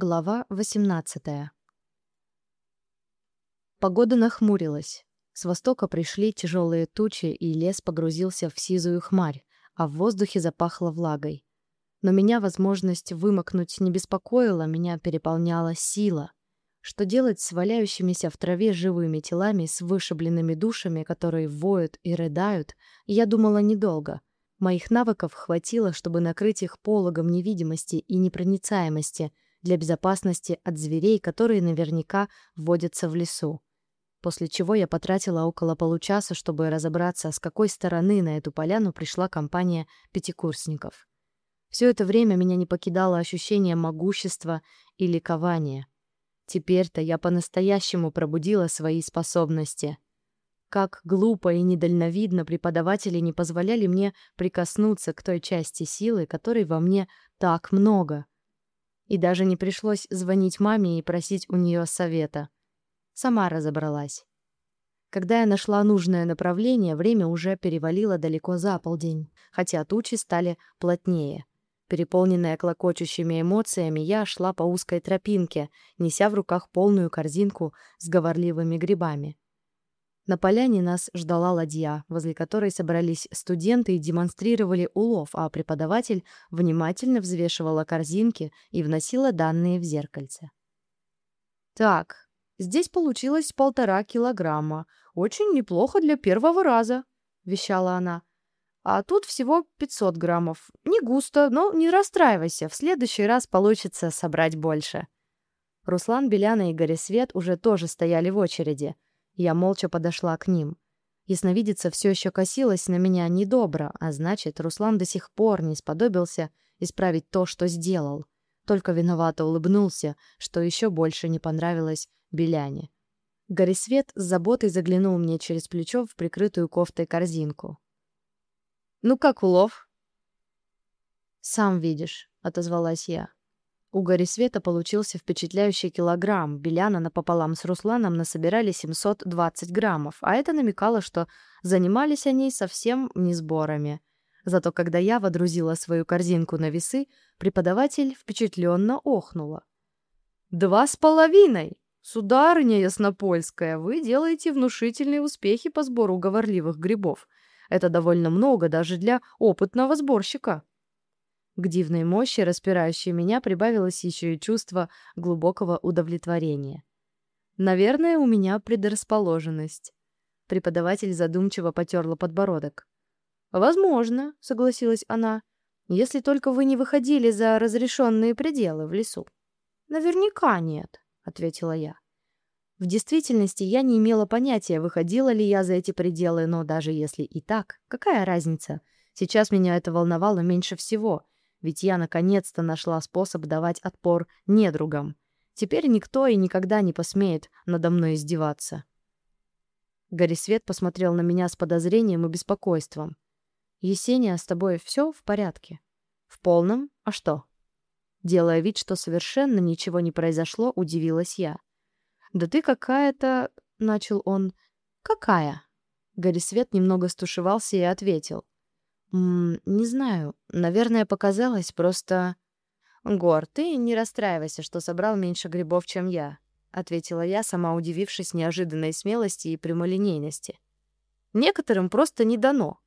Глава 18. Погода нахмурилась. С востока пришли тяжелые тучи, и лес погрузился в сизую хмарь, а в воздухе запахло влагой. Но меня возможность вымокнуть не беспокоила, меня переполняла сила. Что делать с валяющимися в траве живыми телами с вышибленными душами, которые воют и рыдают, я думала недолго. Моих навыков хватило, чтобы накрыть их пологом невидимости и непроницаемости — для безопасности от зверей, которые наверняка водятся в лесу. После чего я потратила около получаса, чтобы разобраться, с какой стороны на эту поляну пришла компания пятикурсников. Все это время меня не покидало ощущение могущества и ликования. Теперь-то я по-настоящему пробудила свои способности. Как глупо и недальновидно преподаватели не позволяли мне прикоснуться к той части силы, которой во мне так много — и даже не пришлось звонить маме и просить у нее совета. Сама разобралась. Когда я нашла нужное направление, время уже перевалило далеко за полдень, хотя тучи стали плотнее. Переполненная клокочущими эмоциями, я шла по узкой тропинке, неся в руках полную корзинку с говорливыми грибами. На поляне нас ждала ладья, возле которой собрались студенты и демонстрировали улов, а преподаватель внимательно взвешивала корзинки и вносила данные в зеркальце. «Так, здесь получилось полтора килограмма. Очень неплохо для первого раза», — вещала она. «А тут всего 500 граммов. Не густо, но не расстраивайся, в следующий раз получится собрать больше». Руслан, Беляна и Горисвет уже тоже стояли в очереди — я молча подошла к ним. Ясновидица все еще косилась на меня недобро, а значит, Руслан до сих пор не сподобился исправить то, что сделал. Только виновато улыбнулся, что еще больше не понравилось Беляне. Горисвет с заботой заглянул мне через плечо в прикрытую кофтой корзинку. «Ну как улов?» «Сам видишь», — отозвалась я. У Гори Света получился впечатляющий килограмм. Беляна напополам с Русланом насобирали 720 граммов, а это намекало, что занимались они совсем не сборами. Зато когда я водрузила свою корзинку на весы, преподаватель впечатленно охнула. «Два с половиной! Сударыня Яснопольская, вы делаете внушительные успехи по сбору говорливых грибов. Это довольно много даже для опытного сборщика». К дивной мощи, распирающей меня, прибавилось еще и чувство глубокого удовлетворения. Наверное, у меня предрасположенность. Преподаватель задумчиво потерла подбородок. Возможно, согласилась она, если только вы не выходили за разрешенные пределы в лесу. Наверняка нет, ответила я. В действительности я не имела понятия, выходила ли я за эти пределы, но даже если и так, какая разница? Сейчас меня это волновало меньше всего — ведь я наконец-то нашла способ давать отпор недругам. Теперь никто и никогда не посмеет надо мной издеваться. Горисвет посмотрел на меня с подозрением и беспокойством. «Есения, с тобой все в порядке?» «В полном? А что?» Делая вид, что совершенно ничего не произошло, удивилась я. «Да ты какая-то...» — начал он. «Какая?» Горисвет немного стушевался и ответил. Не знаю. Наверное, показалось просто... Гор, ты не расстраивайся, что собрал меньше грибов, чем я, ответила я, сама удивившись неожиданной смелости и прямолинейности. Некоторым просто не дано.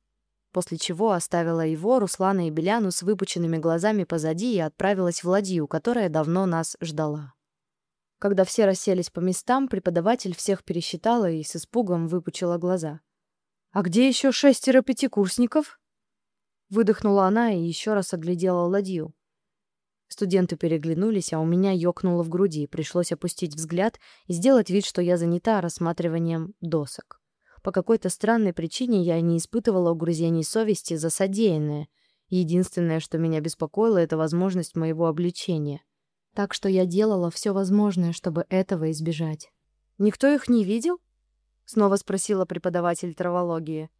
После чего оставила его, Руслана и Беляну с выпученными глазами позади и отправилась в ладью, которая давно нас ждала. Когда все расселись по местам, преподаватель всех пересчитала и с испугом выпучила глаза. «А где еще шестеро пятикурсников?» Выдохнула она и еще раз оглядела ладью. Студенты переглянулись, а у меня ёкнуло в груди. Пришлось опустить взгляд и сделать вид, что я занята рассматриванием досок. По какой-то странной причине я не испытывала угрызений совести за содеянное. Единственное, что меня беспокоило, это возможность моего обличения. Так что я делала все возможное, чтобы этого избежать. «Никто их не видел?» — снова спросила преподаватель травологии.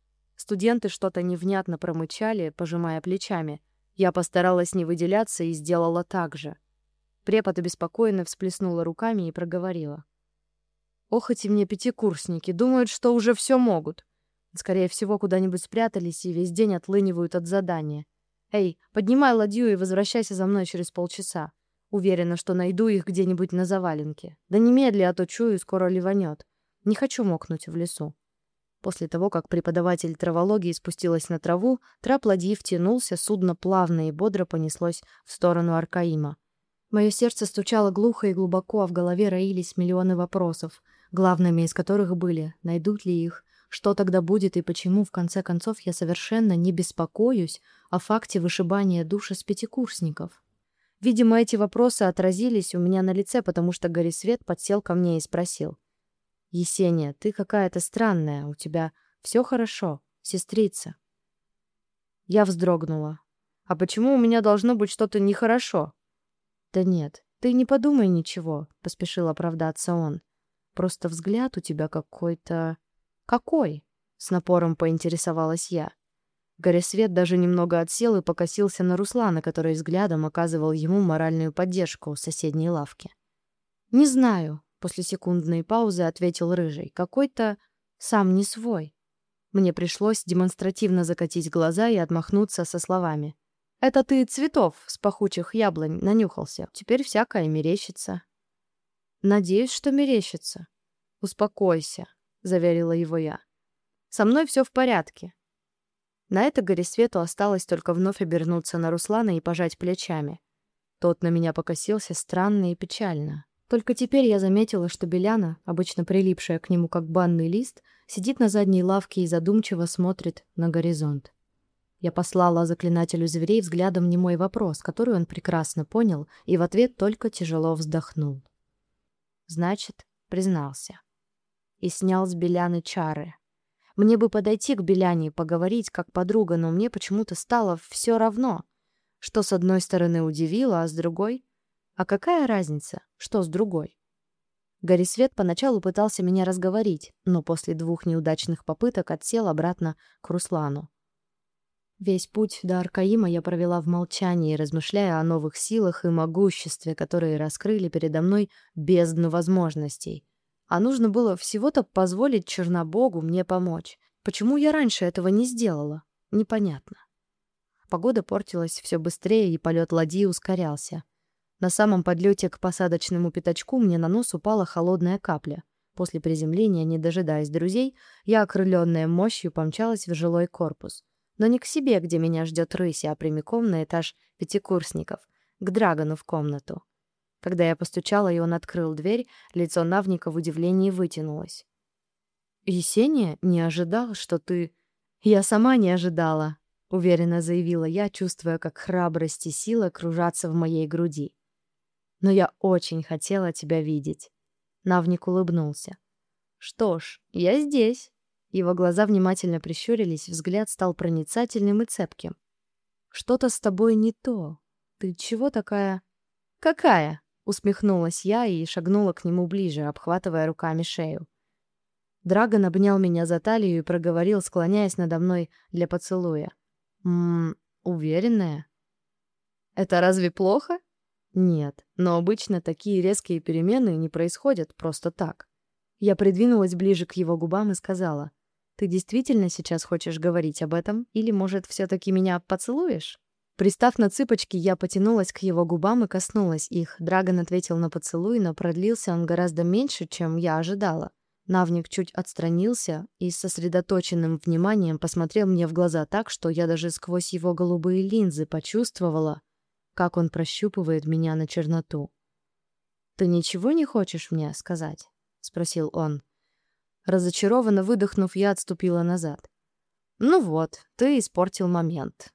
Студенты что-то невнятно промычали, пожимая плечами. Я постаралась не выделяться и сделала так же. Препод обеспокоенно всплеснула руками и проговорила. «Ох, эти мне пятикурсники, думают, что уже все могут. Скорее всего, куда-нибудь спрятались и весь день отлынивают от задания. Эй, поднимай ладью и возвращайся за мной через полчаса. Уверена, что найду их где-нибудь на заваленке. Да немедля, а то чую, скоро ливанет. Не хочу мокнуть в лесу. После того, как преподаватель травологии спустилась на траву, трап ладьи втянулся, судно плавно и бодро понеслось в сторону Аркаима. Мое сердце стучало глухо и глубоко, а в голове роились миллионы вопросов, главными из которых были, найдут ли их, что тогда будет и почему, в конце концов, я совершенно не беспокоюсь о факте вышибания души с пятикурсников. Видимо, эти вопросы отразились у меня на лице, потому что Горисвет подсел ко мне и спросил. «Есения, ты какая-то странная, у тебя все хорошо, сестрица». Я вздрогнула. «А почему у меня должно быть что-то нехорошо?» «Да нет, ты не подумай ничего», — поспешил оправдаться он. «Просто взгляд у тебя какой-то...» «Какой?» — с напором поинтересовалась я. Горесвет даже немного отсел и покосился на Руслана, который взглядом оказывал ему моральную поддержку в соседней лавке. «Не знаю», — после секундной паузы ответил Рыжий. «Какой-то сам не свой». Мне пришлось демонстративно закатить глаза и отмахнуться со словами. «Это ты цветов с пахучих яблонь нанюхался. Теперь всякое мерещится». «Надеюсь, что мерещится». «Успокойся», — заверила его я. «Со мной все в порядке». На это Горисвету осталось только вновь обернуться на Руслана и пожать плечами. Тот на меня покосился странно и печально. Только теперь я заметила, что Беляна, обычно прилипшая к нему как банный лист, сидит на задней лавке и задумчиво смотрит на горизонт. Я послала заклинателю зверей взглядом не мой вопрос, который он прекрасно понял, и в ответ только тяжело вздохнул. Значит, признался и снял с Беляны чары. Мне бы подойти к Беляне и поговорить как подруга, но мне почему-то стало все равно, что с одной стороны удивило, а с другой... А какая разница, что с другой? Горисвет поначалу пытался меня разговорить, но после двух неудачных попыток отсел обратно к Руслану. Весь путь до Аркаима я провела в молчании, размышляя о новых силах и могуществе, которые раскрыли передо мной бездну возможностей. А нужно было всего-то позволить Чернобогу мне помочь. Почему я раньше этого не сделала? Непонятно. Погода портилась все быстрее, и полет ладьи ускорялся. На самом подлете к посадочному пятачку мне на нос упала холодная капля. После приземления, не дожидаясь друзей, я, окрыленная мощью, помчалась в жилой корпус. Но не к себе, где меня ждет рысь, а прямиком на этаж пятикурсников, к Драгону в комнату. Когда я постучала, и он открыл дверь, лицо Навника в удивлении вытянулось. «Есения не ожидал, что ты...» «Я сама не ожидала», — уверенно заявила я, чувствуя, как храбрость и сила кружатся в моей груди. «Но я очень хотела тебя видеть». Навник улыбнулся. «Что ж, я здесь». Его глаза внимательно прищурились, взгляд стал проницательным и цепким. «Что-то с тобой не то. Ты чего такая...» «Какая?» Усмехнулась я и шагнула к нему ближе, обхватывая руками шею. Драгон обнял меня за талию и проговорил, склоняясь надо мной для поцелуя. «Ммм, уверенная?» «Это разве плохо?» «Нет, но обычно такие резкие перемены не происходят просто так». Я придвинулась ближе к его губам и сказала, «Ты действительно сейчас хочешь говорить об этом? Или, может, все-таки меня поцелуешь?» Пристав на цыпочки, я потянулась к его губам и коснулась их. Драгон ответил на поцелуй, но продлился он гораздо меньше, чем я ожидала. Навник чуть отстранился и с сосредоточенным вниманием посмотрел мне в глаза так, что я даже сквозь его голубые линзы почувствовала, как он прощупывает меня на черноту. «Ты ничего не хочешь мне сказать?» — спросил он. Разочарованно выдохнув, я отступила назад. «Ну вот, ты испортил момент.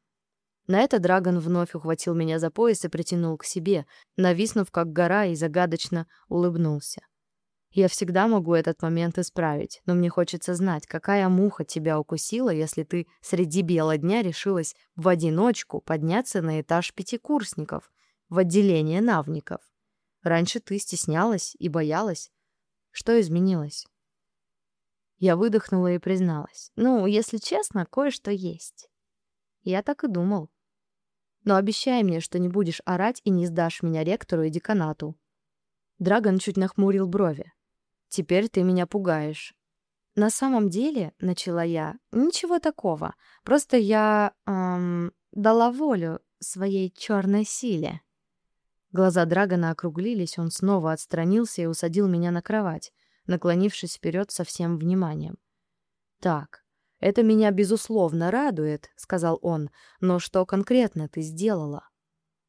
На это Драгон вновь ухватил меня за пояс и притянул к себе, нависнув как гора и загадочно улыбнулся. Я всегда могу этот момент исправить, но мне хочется знать, какая муха тебя укусила, если ты среди бела дня решилась в одиночку подняться на этаж пятикурсников в отделение навников. Раньше ты стеснялась и боялась. Что изменилось? Я выдохнула и призналась. Ну, если честно, кое-что есть. Я так и думал. Но обещай мне, что не будешь орать и не сдашь меня ректору и деканату». Драгон чуть нахмурил брови. «Теперь ты меня пугаешь». «На самом деле, — начала я, — ничего такого. Просто я, эм, дала волю своей черной силе». Глаза Драгона округлились, он снова отстранился и усадил меня на кровать, наклонившись вперед со всем вниманием. «Так, это меня, безусловно, радует», — сказал он, «но что конкретно ты сделала?»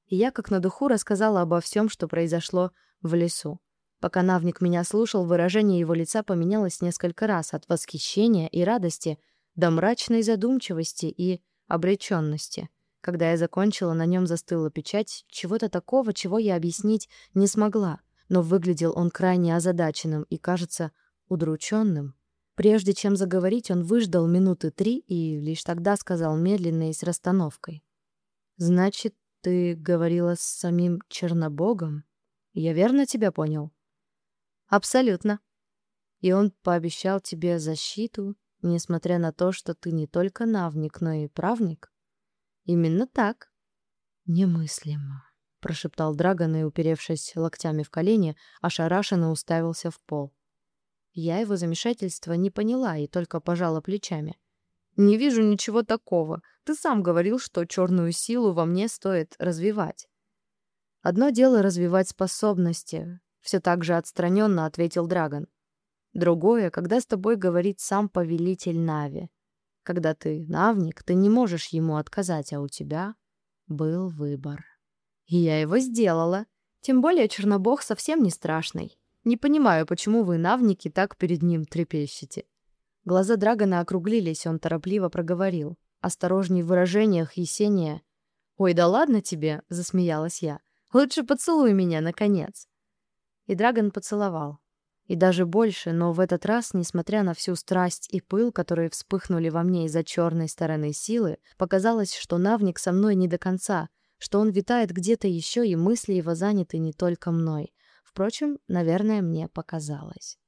И я как на духу рассказала обо всем, что произошло в лесу. Пока Навник меня слушал, выражение его лица поменялось несколько раз от восхищения и радости до мрачной задумчивости и обреченности. Когда я закончила, на нем застыла печать чего-то такого, чего я объяснить не смогла, но выглядел он крайне озадаченным и, кажется, удрученным. Прежде чем заговорить, он выждал минуты три и лишь тогда сказал медленно и с расстановкой: "Значит, ты говорила с самим Чернобогом? Я верно тебя понял?" "Абсолютно. И он пообещал тебе защиту, несмотря на то, что ты не только навник, но и правник?" Именно так. Немыслимо, прошептал Драгон и, уперевшись локтями в колени, ошарашенно уставился в пол. Я его замешательства не поняла и только пожала плечами. Не вижу ничего такого. Ты сам говорил, что черную силу во мне стоит развивать. Одно дело развивать способности, все так же отстраненно ответил Драгон. Другое, когда с тобой говорит сам повелитель Нави. Когда ты навник, ты не можешь ему отказать, а у тебя был выбор. И я его сделала. Тем более Чернобог совсем не страшный. Не понимаю, почему вы, навники, так перед ним трепещете. Глаза Драгона округлились, он торопливо проговорил. Осторожней в выражениях, Есения. «Ой, да ладно тебе!» — засмеялась я. «Лучше поцелуй меня, наконец!» И Драгон поцеловал. И даже больше, но в этот раз, несмотря на всю страсть и пыл, которые вспыхнули во мне из-за черной стороны силы, показалось, что Навник со мной не до конца, что он витает где-то еще, и мысли его заняты не только мной. Впрочем, наверное, мне показалось.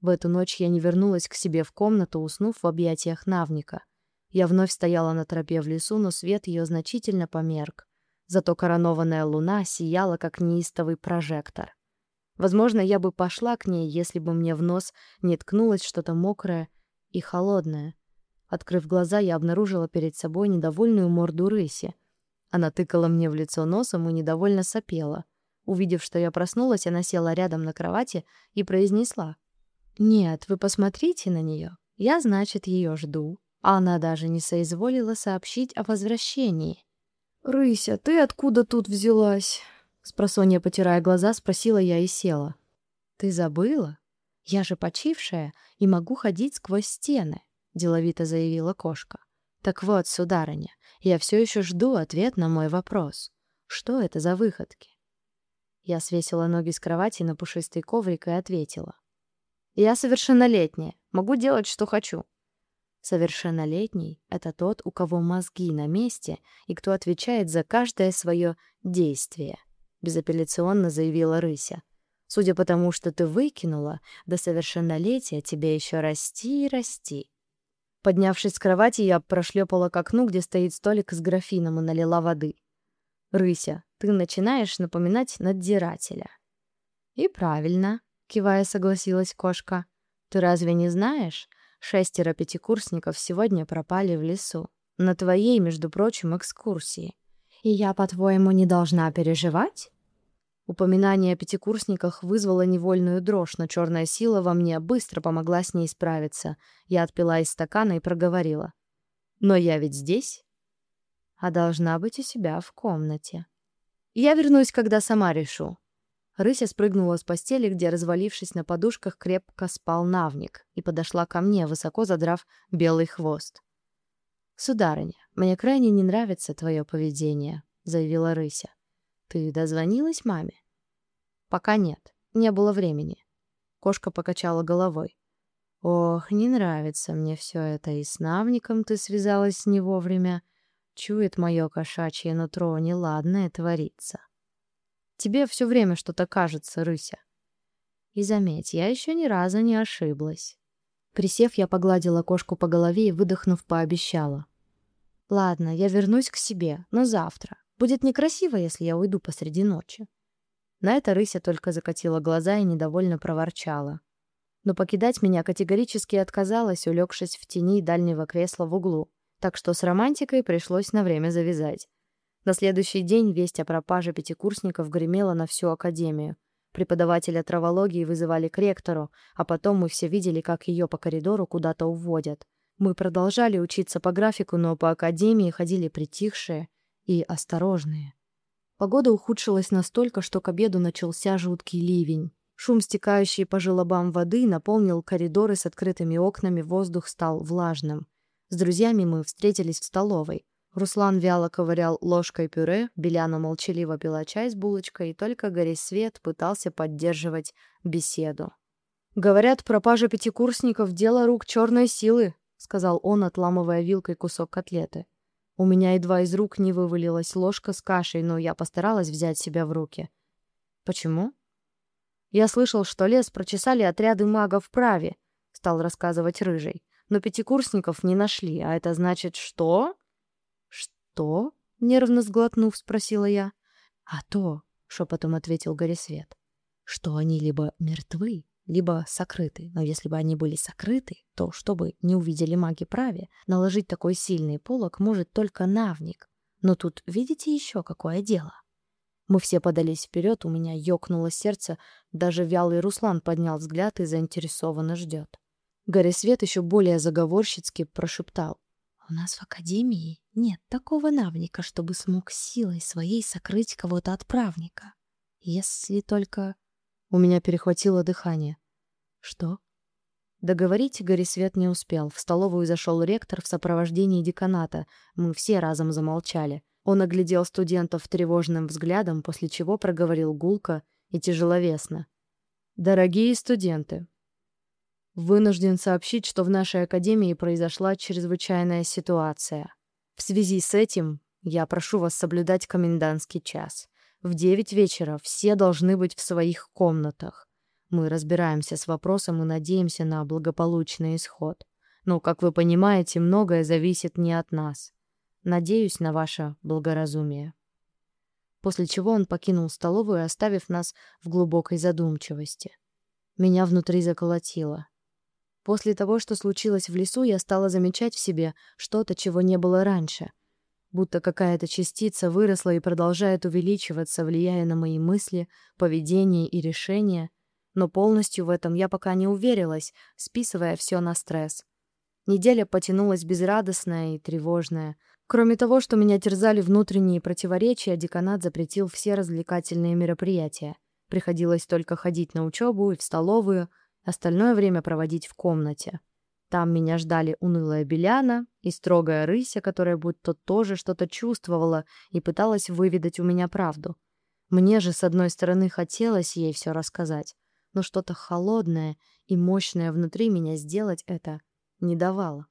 В эту ночь я не вернулась к себе в комнату, уснув в объятиях Навника. Я вновь стояла на тропе в лесу, но свет ее значительно померк. Зато коронованная луна сияла, как неистовый прожектор. Возможно, я бы пошла к ней, если бы мне в нос не ткнулось что-то мокрое и холодное. Открыв глаза, я обнаружила перед собой недовольную морду рыси. Она тыкала мне в лицо носом и недовольно сопела. Увидев, что я проснулась, она села рядом на кровати и произнесла: "Нет, вы посмотрите на нее. Я, значит, ее жду". А она даже не соизволила сообщить о возвращении. «Рыся, ты откуда тут взялась?» Спросонья, потирая глаза, спросила я и села. «Ты забыла? Я же почившая и могу ходить сквозь стены», — деловито заявила кошка. «Так вот, сударыня, я все еще жду ответ на мой вопрос. Что это за выходки?» Я свесила ноги с кровати на пушистый коврик и ответила. «Я совершеннолетняя, могу делать, что хочу». Совершеннолетний — это тот, у кого мозги на месте и кто отвечает за каждое свое действие безапелляционно заявила Рыся. Судя по тому, что ты выкинула, до совершеннолетия тебе еще расти и расти. Поднявшись с кровати, я прошлепала к окну, где стоит столик с графином, и налила воды. Рыся, ты начинаешь напоминать надзирателя. И правильно, кивая, согласилась кошка. Ты разве не знаешь? Шестеро пятикурсников сегодня пропали в лесу. На твоей, между прочим, экскурсии. И я, по-твоему, не должна переживать? Упоминание о пятикурсниках вызвало невольную дрожь, но черная сила во мне быстро помогла с ней справиться. Я отпила из стакана и проговорила: "Но я ведь здесь, а должна быть у себя в комнате. Я вернусь, когда сама решу". Рыся спрыгнула с постели, где, развалившись на подушках, крепко спал Навник, и подошла ко мне, высоко задрав белый хвост. «Сударыня, мне крайне не нравится твое поведение», — заявила Рыся. «Ты дозвонилась маме?» «Пока нет. Не было времени». Кошка покачала головой. «Ох, не нравится мне все это, и с Навником ты связалась не вовремя. Чует мое кошачье нутро, неладное творится». «Тебе все время что-то кажется, Рыся». «И заметь, я еще ни разу не ошиблась». Присев, я погладила кошку по голове и, выдохнув, пообещала. Ладно, я вернусь к себе, но завтра. Будет некрасиво, если я уйду посреди ночи. На это рыся только закатила глаза и недовольно проворчала. Но покидать меня категорически отказалась, улегшись в тени дальнего кресла в углу, так что с романтикой пришлось на время завязать. На следующий день весть о пропаже пятикурсников гремела на всю академию. Преподавателя травологии вызывали к ректору, а потом мы все видели, как ее по коридору куда-то уводят. Мы продолжали учиться по графику, но по академии ходили притихшие и осторожные. Погода ухудшилась настолько, что к обеду начался жуткий ливень. Шум стекающей по желобам воды наполнил коридоры с открытыми окнами, воздух стал влажным. С друзьями мы встретились в столовой. Руслан вяло ковырял ложкой пюре, Беляна молчаливо пила чай с булочкой, и только Горисвет пытался поддерживать беседу. «Говорят, пропажа пятикурсников — дело рук черной силы», — сказал он, отламывая вилкой кусок котлеты. У меня едва из рук не вывалилась ложка с кашей, но я постаралась взять себя в руки. «Почему?» «Я слышал, что лес прочесали отряды магов праве», — стал рассказывать Рыжий. «Но пятикурсников не нашли, а это значит что?» «Что?» — нервно сглотнув, спросила я. «А то», — шепотом ответил Горисвет, — «что они либо мертвы, либо сокрыты. Но если бы они были сокрыты, то, чтобы не увидели маги праве, наложить такой сильный полог может только навник. Но тут видите еще какое дело?» Мы все подались вперед, у меня ёкнуло сердце, даже вялый Руслан поднял взгляд и заинтересованно ждет. Горисвет еще более заговорщицки прошептал. У нас в академии нет такого навника, чтобы смог силой своей сокрыть кого-то от правника. Если только... У меня перехватило дыхание. Что? Договорить Горисвет не успел. В столовую зашел ректор в сопровождении деканата. Мы все разом замолчали. Он оглядел студентов тревожным взглядом, после чего проговорил гулко и тяжеловесно. «Дорогие студенты, Вынужден сообщить, что в нашей академии произошла чрезвычайная ситуация. В связи с этим я прошу вас соблюдать комендантский час. В девять вечера все должны быть в своих комнатах. Мы разбираемся с вопросом и надеемся на благополучный исход. Но, как вы понимаете, многое зависит не от нас. Надеюсь на ваше благоразумие. После чего он покинул столовую, оставив нас в глубокой задумчивости. Меня внутри заколотило. После того, что случилось в лесу, я стала замечать в себе что-то, чего не было раньше. Будто какая-то частица выросла и продолжает увеличиваться, влияя на мои мысли, поведение и решения. Но полностью в этом я пока не уверилась, списывая все на стресс. Неделя потянулась безрадостная и тревожная. Кроме того, что меня терзали внутренние противоречия, деканат запретил все развлекательные мероприятия. Приходилось только ходить на учебу и в столовую — остальное время проводить в комнате. Там меня ждали унылая Беляна и строгая Рыся, которая будто тоже что-то чувствовала и пыталась выведать у меня правду. Мне же, с одной стороны, хотелось ей все рассказать, но что-то холодное и мощное внутри меня сделать это не давало.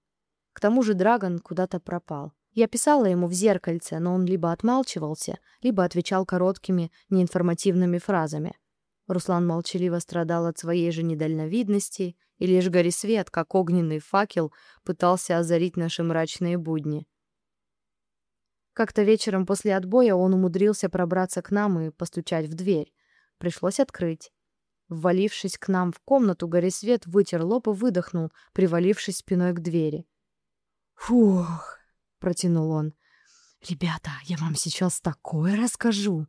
К тому же Драгон куда-то пропал. Я писала ему в зеркальце, но он либо отмалчивался, либо отвечал короткими, неинформативными фразами. Руслан молчаливо страдал от своей же недальновидности, и лишь Горисвет, как огненный факел, пытался озарить наши мрачные будни. Как-то вечером после отбоя он умудрился пробраться к нам и постучать в дверь. Пришлось открыть. Ввалившись к нам в комнату, Горисвет вытер лоб и выдохнул, привалившись спиной к двери. «Фух!» — протянул он. «Ребята, я вам сейчас такое расскажу!»